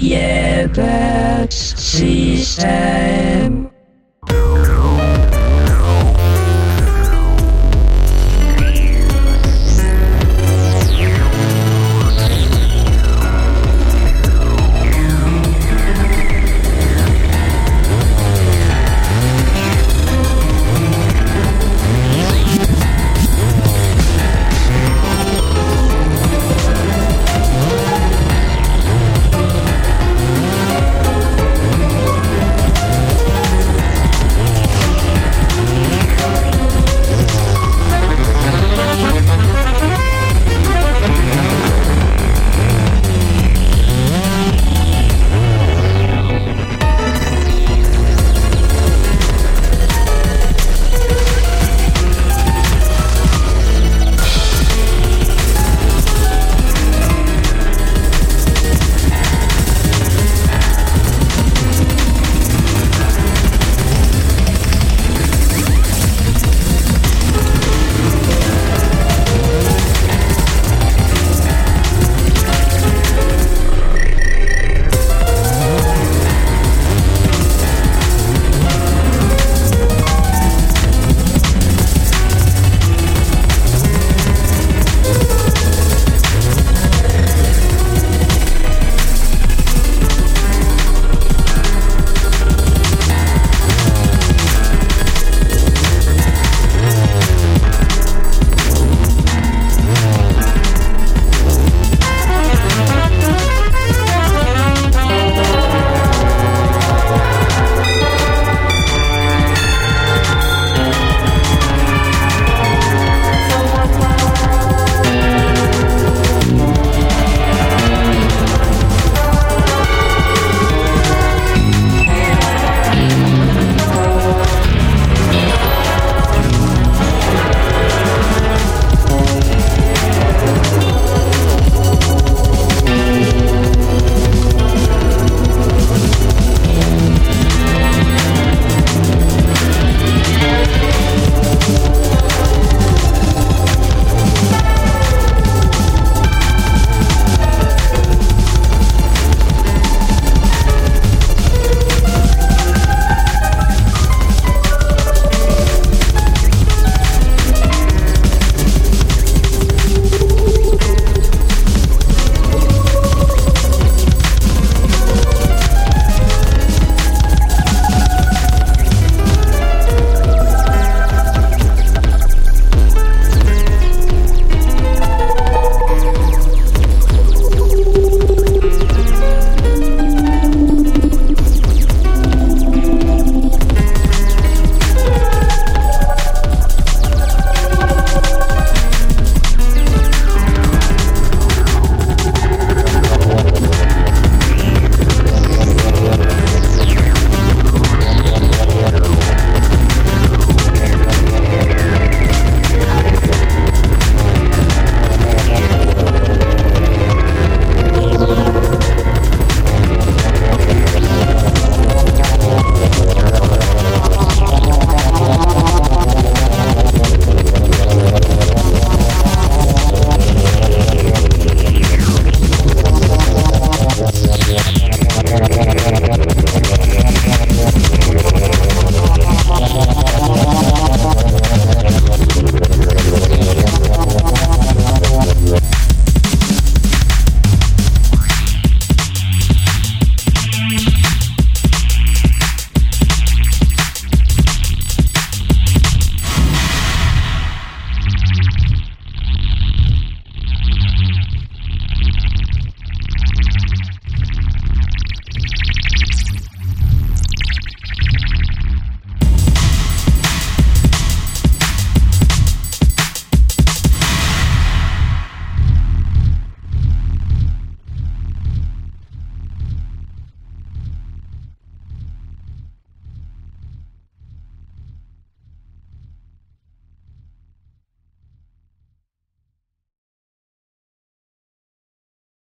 Yeah, that system.